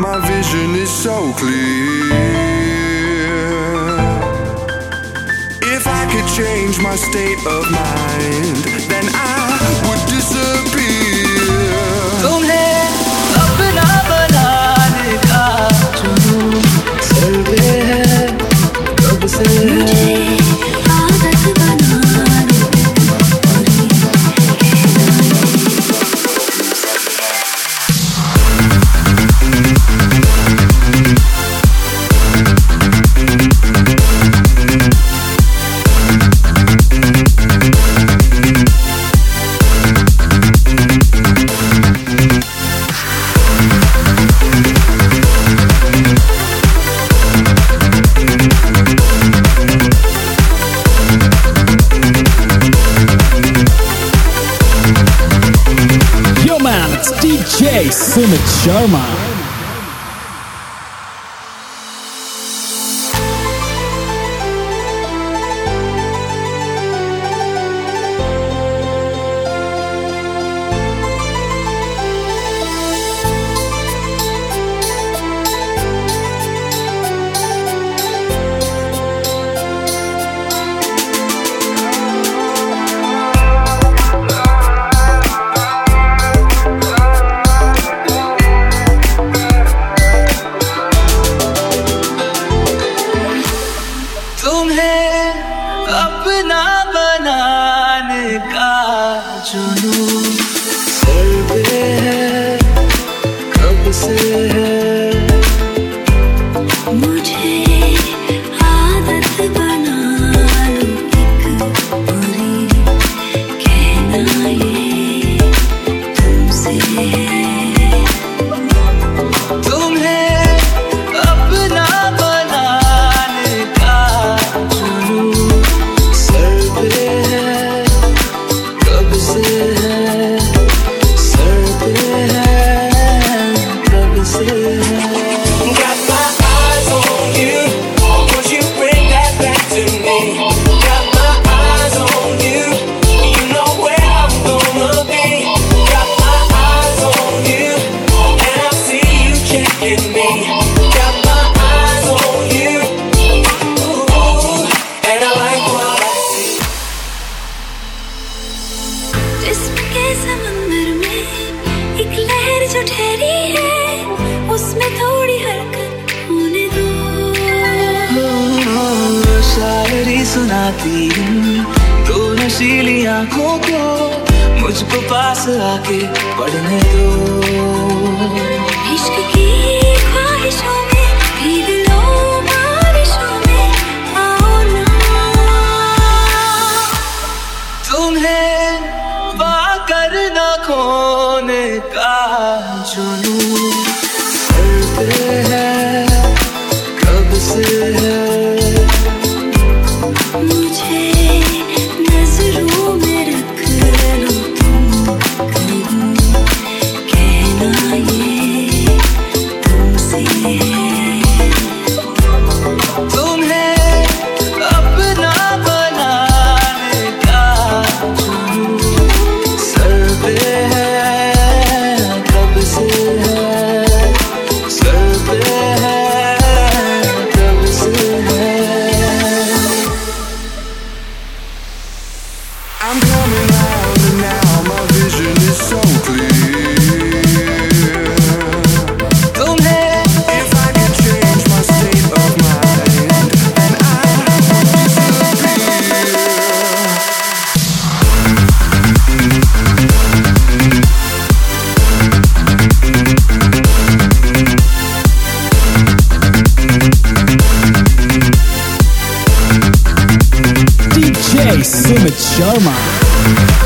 my vision is so clear. If I could change my state of mind, then I would disappear. Sumit Sharma. है समंदर में एक लहर जो ठहरी है उसमें थोड़ी हरकत होने दो। हाँ, शायरी सुनाती नशीली आँखों को मुझको पास आके पढ़ने दो। इश्क की ख्वाहिशों 着你 Timid Sharma.